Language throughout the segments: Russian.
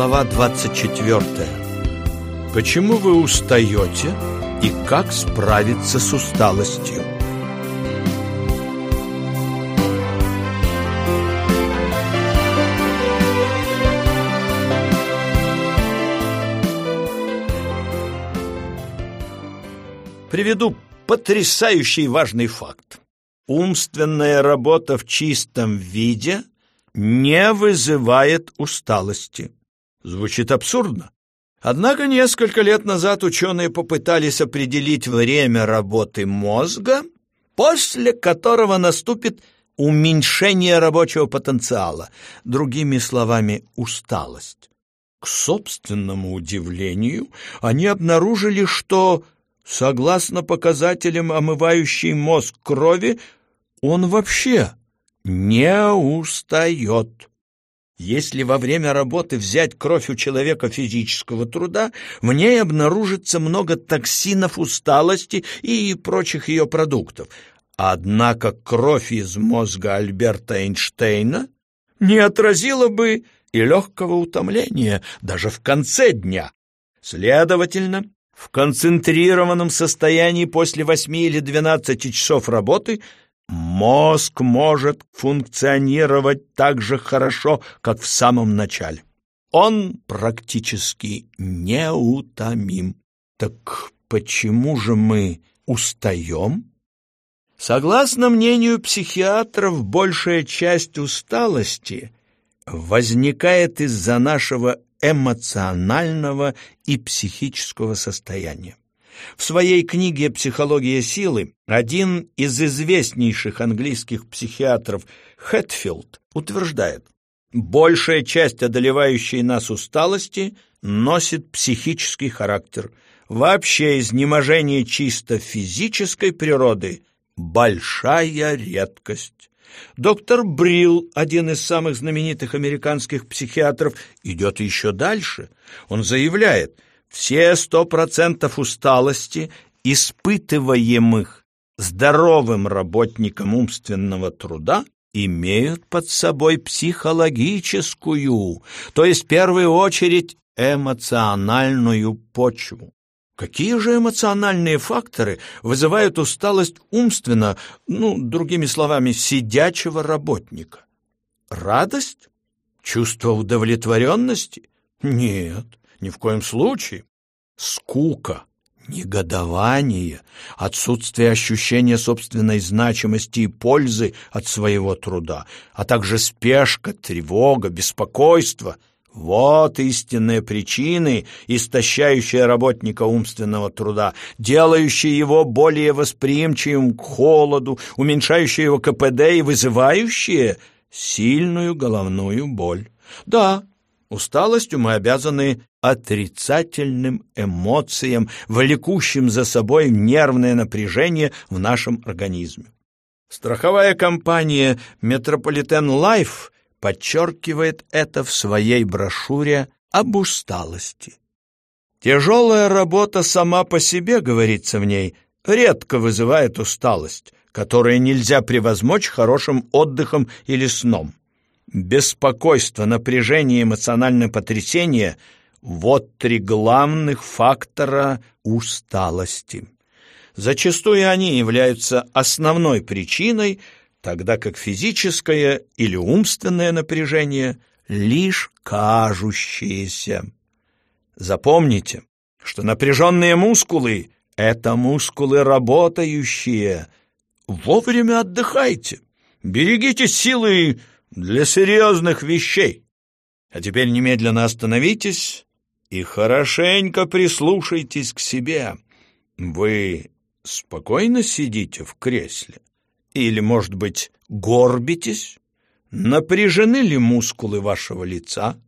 Глава 24. Почему вы устаете и как справиться с усталостью? Приведу потрясающий важный факт. Умственная работа в чистом виде не вызывает усталости. Звучит абсурдно. Однако несколько лет назад ученые попытались определить время работы мозга, после которого наступит уменьшение рабочего потенциала, другими словами, усталость. К собственному удивлению, они обнаружили, что, согласно показателям омывающей мозг крови, он вообще не устает. Если во время работы взять кровь у человека физического труда, в ней обнаружится много токсинов усталости и прочих ее продуктов. Однако кровь из мозга Альберта Эйнштейна не отразила бы и легкого утомления даже в конце дня. Следовательно, в концентрированном состоянии после 8 или 12 часов работы – Мозг может функционировать так же хорошо, как в самом начале. Он практически неутомим. Так почему же мы устаем? Согласно мнению психиатров, большая часть усталости возникает из-за нашего эмоционального и психического состояния. В своей книге «Психология силы» один из известнейших английских психиатров Хэтфилд утверждает, большая часть одолевающей нас усталости носит психический характер. Вообще изнеможение чисто физической природы – большая редкость. Доктор Брилл, один из самых знаменитых американских психиатров, идет еще дальше. Он заявляет – все сто процентов усталости, испытываемых здоровым работником умственного труда, имеют под собой психологическую, то есть в первую очередь эмоциональную почву. Какие же эмоциональные факторы вызывают усталость умственно, ну, другими словами, сидячего работника? Радость? Чувство удовлетворенности? Нет ни в коем случае. Скука, негодование, отсутствие ощущения собственной значимости и пользы от своего труда, а также спешка, тревога, беспокойство — вот истинные причины, истощающие работника умственного труда, делающие его более восприимчивым к холоду, уменьшающие его КПД и вызывающие сильную головную боль. Да, Усталостью мы обязаны отрицательным эмоциям, влекущим за собой нервное напряжение в нашем организме. Страховая компания «Метрополитен Лайф» подчеркивает это в своей брошюре об усталости. Тяжелая работа сама по себе, говорится в ней, редко вызывает усталость, которую нельзя превозмочь хорошим отдыхом или сном. Беспокойство, напряжение, эмоциональное потрясение – вот три главных фактора усталости. Зачастую они являются основной причиной, тогда как физическое или умственное напряжение – лишь кажущееся. Запомните, что напряженные мускулы – это мускулы работающие. Вовремя отдыхайте, берегите силы для серьезных вещей. А теперь немедленно остановитесь и хорошенько прислушайтесь к себе. Вы спокойно сидите в кресле? Или, может быть, горбитесь? Напряжены ли мускулы вашего лица?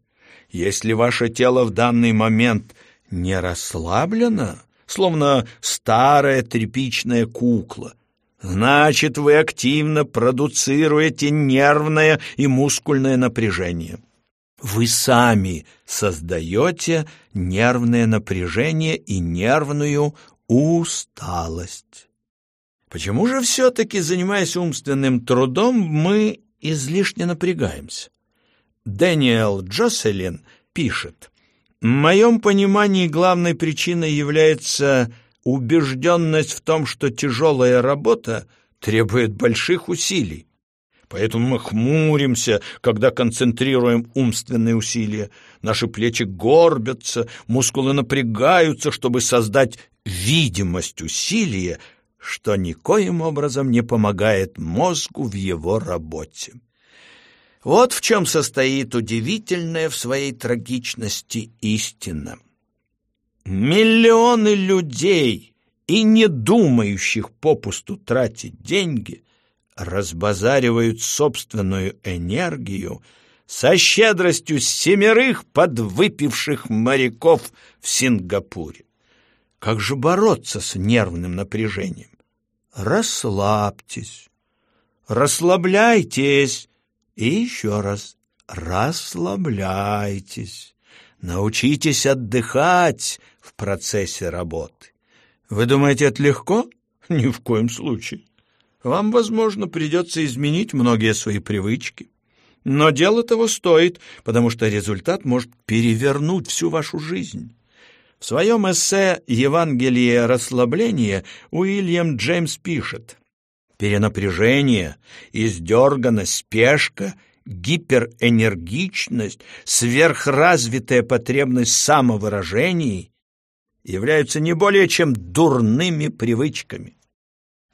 Если ваше тело в данный момент не расслаблено, словно старая тряпичная кукла, значит, вы активно продуцируете нервное и мускульное напряжение. Вы сами создаете нервное напряжение и нервную усталость. Почему же все-таки, занимаясь умственным трудом, мы излишне напрягаемся? Дэниел Джоселин пишет, «В моем понимании главной причиной является убежденность в том, что тяжелая работа требует больших усилий. Поэтому мы хмуримся, когда концентрируем умственные усилия. Наши плечи горбятся, мускулы напрягаются, чтобы создать видимость усилия, что никоим образом не помогает мозгу в его работе. Вот в чем состоит удивительная в своей трагичности истина. Миллионы людей и не думающих попусту тратить деньги разбазаривают собственную энергию со щедростью семерых подвыпивших моряков в Сингапуре. Как же бороться с нервным напряжением? Расслабьтесь, расслабляйтесь и еще раз расслабляйтесь. Научитесь отдыхать в процессе работы. Вы думаете, это легко? Ни в коем случае. Вам, возможно, придется изменить многие свои привычки. Но дело того стоит, потому что результат может перевернуть всю вашу жизнь. В своем эссе «Евангелие расслабления» Уильям Джеймс пишет «Перенапряжение, издерганность, спешка, гиперэнергичность, сверхразвитая потребность в самовыражении являются не более чем дурными привычками.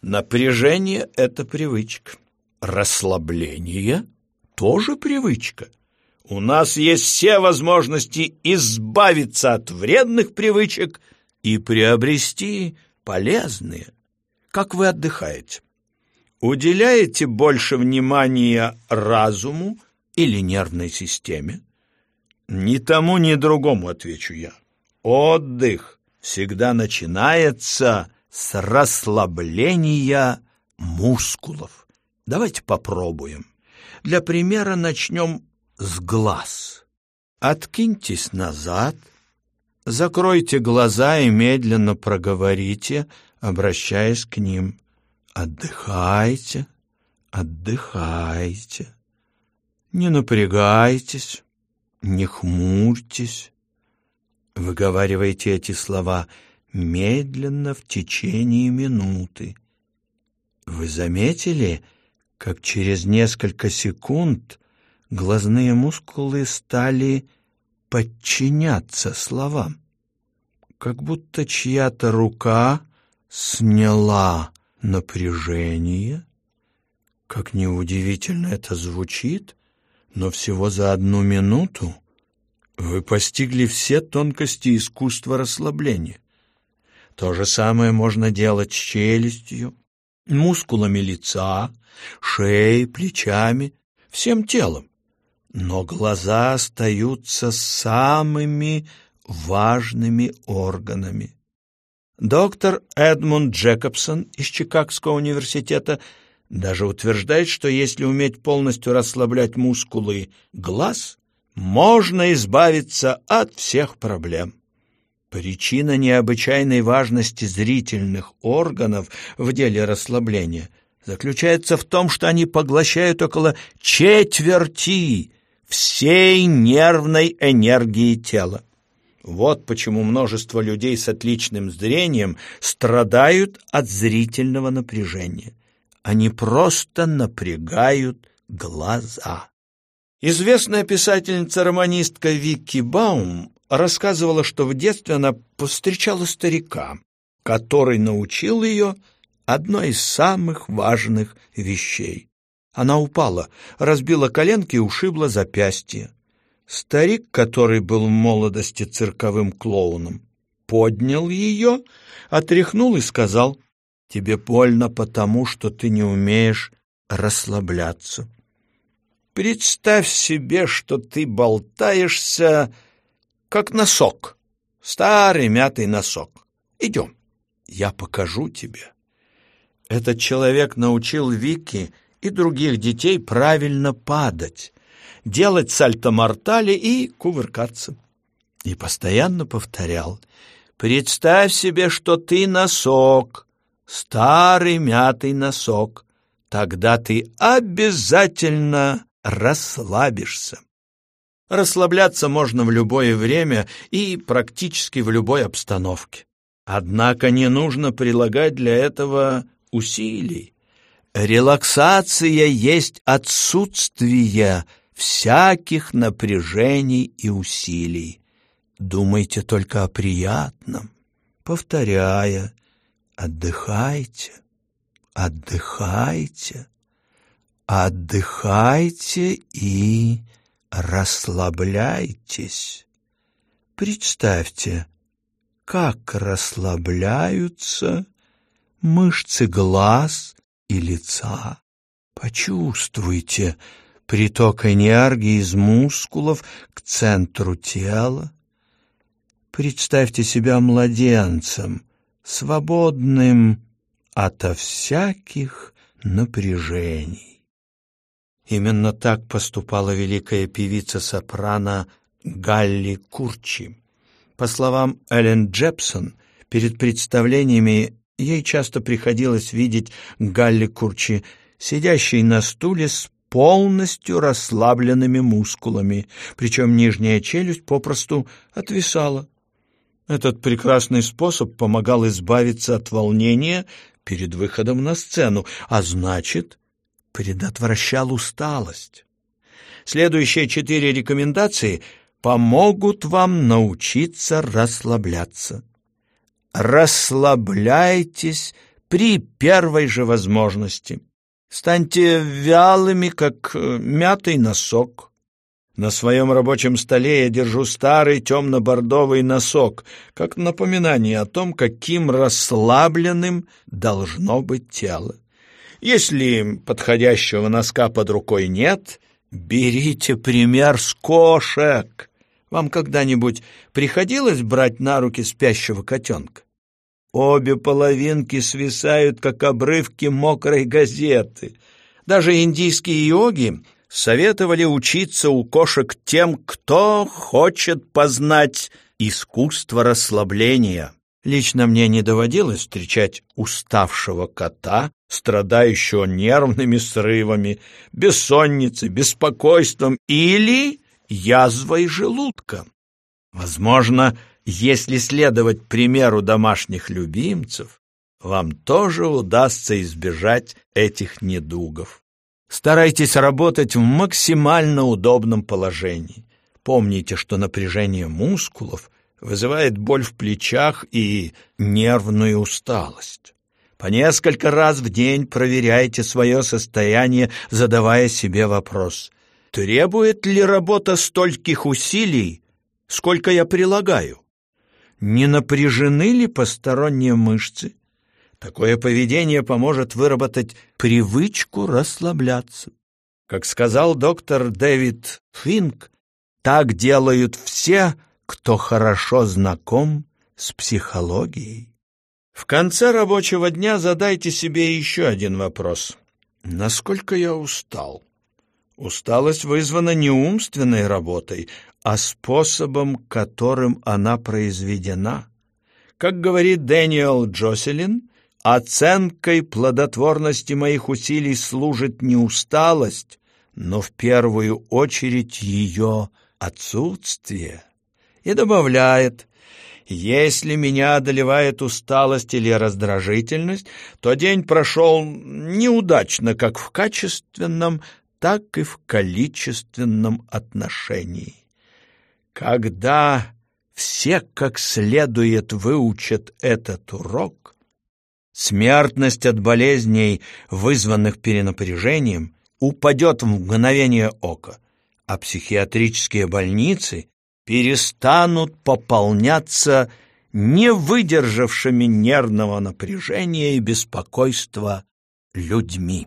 Напряжение — это привычка. Расслабление — тоже привычка. У нас есть все возможности избавиться от вредных привычек и приобрести полезные. Как вы отдыхаете? Уделяете больше внимания разуму или нервной системе? Ни тому, ни другому, отвечу я. Отдых всегда начинается с расслабления мускулов. Давайте попробуем. Для примера начнем с глаз. Откиньтесь назад, закройте глаза и медленно проговорите, обращаясь к ним. Отдыхайте, отдыхайте. Не напрягайтесь, не хмурьтесь. Выговаривайте эти слова медленно в течение минуты. Вы заметили, как через несколько секунд глазные мускулы стали подчиняться словам, как будто чья-то рука сняла напряжение. Как неудивительно это звучит, но всего за одну минуту вы постигли все тонкости искусства расслабления. То же самое можно делать с челюстью, мускулами лица, шеей, плечами, всем телом. Но глаза остаются самыми важными органами. Доктор Эдмунд Джекобсон из Чикагского университета даже утверждает, что если уметь полностью расслаблять мускулы глаз, можно избавиться от всех проблем. Причина необычайной важности зрительных органов в деле расслабления заключается в том, что они поглощают около четверти всей нервной энергии тела. Вот почему множество людей с отличным зрением страдают от зрительного напряжения. Они просто напрягают глаза. Известная писательница-романистка Вики Баум рассказывала, что в детстве она повстречала старика, который научил ее одной из самых важных вещей. Она упала, разбила коленки и ушибла запястье. Старик, который был в молодости цирковым клоуном, поднял ее, отряхнул и сказал, «Тебе больно потому, что ты не умеешь расслабляться. Представь себе, что ты болтаешься, как носок, старый мятый носок. Идем, я покажу тебе». Этот человек научил Вики и других детей правильно падать, делать сальто-мортали и кувыркаться. И постоянно повторял, «Представь себе, что ты носок, старый мятый носок, тогда ты обязательно расслабишься». Расслабляться можно в любое время и практически в любой обстановке. Однако не нужно прилагать для этого усилий. Релаксация есть отсутствие всяких напряжений и усилий. Думайте только о приятном, повторяя «отдыхайте, отдыхайте, отдыхайте и расслабляйтесь». Представьте, как расслабляются мышцы глаз и лица. Почувствуйте приток энергии из мускулов к центру тела. Представьте себя младенцем, свободным ото всяких напряжений. Именно так поступала великая певица-сопрано Галли Курчи. По словам Эллен Джепсон, перед представлениями ей часто приходилось видеть Галли Курчи, сидящей на стуле с полностью расслабленными мускулами, причем нижняя челюсть попросту отвисала. Этот прекрасный способ помогал избавиться от волнения перед выходом на сцену, а значит, предотвращал усталость. Следующие четыре рекомендации помогут вам научиться расслабляться. Расслабляйтесь при первой же возможности. Станьте вялыми, как э, мятый носок. На своем рабочем столе я держу старый темно-бордовый носок, как напоминание о том, каким расслабленным должно быть тело. Если подходящего носка под рукой нет, берите пример с кошек. Вам когда-нибудь приходилось брать на руки спящего котенка? Обе половинки свисают, как обрывки мокрой газеты. Даже индийские йоги советовали учиться у кошек тем, кто хочет познать искусство расслабления. Лично мне не доводилось встречать уставшего кота, страдающего нервными срывами, бессонницей, беспокойством или язвой желудка. Возможно, если следовать примеру домашних любимцев, вам тоже удастся избежать этих недугов. Старайтесь работать в максимально удобном положении. Помните, что напряжение мускулов вызывает боль в плечах и нервную усталость. По несколько раз в день проверяйте свое состояние, задавая себе вопрос, требует ли работа стольких усилий, сколько я прилагаю? Не напряжены ли посторонние мышцы? Такое поведение поможет выработать привычку расслабляться. Как сказал доктор Дэвид Финк, так делают все, кто хорошо знаком с психологией. В конце рабочего дня задайте себе еще один вопрос. Насколько я устал? Усталость вызвана не умственной работой, а способом, которым она произведена. Как говорит Дэниел Джоселин, Оценкой плодотворности моих усилий служит не усталость, но в первую очередь ее отсутствие. И добавляет, если меня одолевает усталость или раздражительность, то день прошел неудачно как в качественном, так и в количественном отношении. Когда все как следует выучат этот урок, Смертность от болезней, вызванных перенапряжением, упадет в мгновение ока, а психиатрические больницы перестанут пополняться не выдержавшими нервного напряжения и беспокойства людьми.